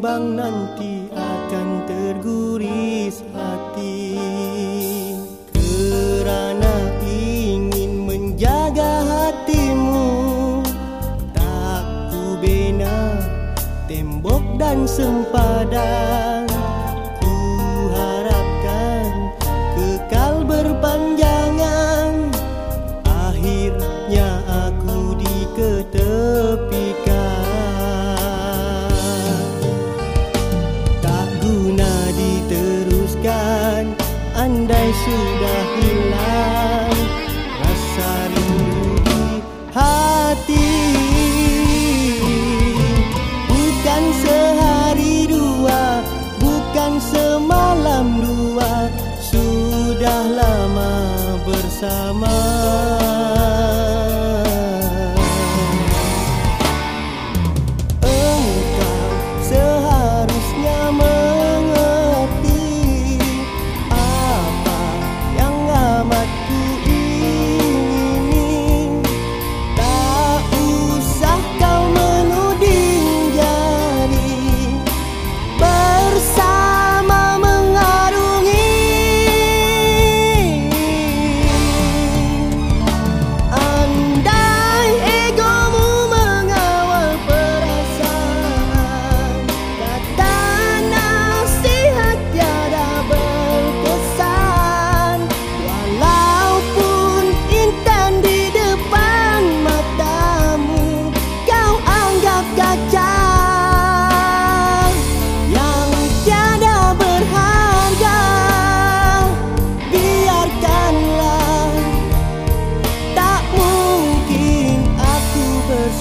bimbang nanti akan terguris hati. Kerana ingin menjaga hatimu tak ku bina tembok dan sempadan. sudah hilang rasa rindu di hati. Bukan sehari dua bukan semalam dua sudah lama bersama.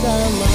summer.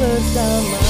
bersama